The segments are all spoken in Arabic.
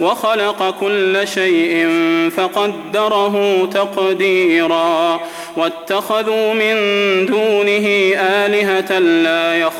وخلق كل شيء فقدره تقديرا. واتخذوا من دونه آلهة لا يخلقون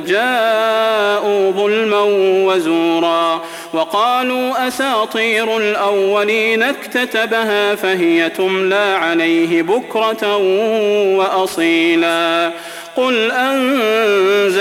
جاءوا ظلما وزورا وقالوا أساطير الأولين اكتتبها فهي تملى عليه بكرة وأصيلا قل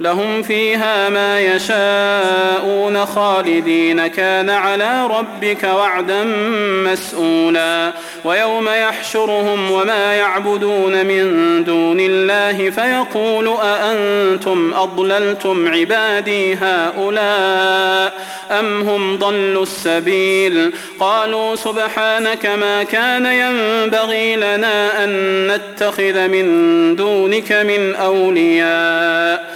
لهم فيها ما يشاءون خالدين. كان على ربك وعدا مسؤولا. ويوم يحشرهم وما يعبدون من دون الله فيقول أأنتم أضللتم عبادي هؤلاء أم هم ضلوا السبيل؟ قالوا سبحانك ما كان ينبغي لنا أن نتخذ من دونك من أولياء.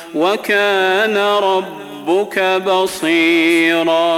وكان ربك بصيراً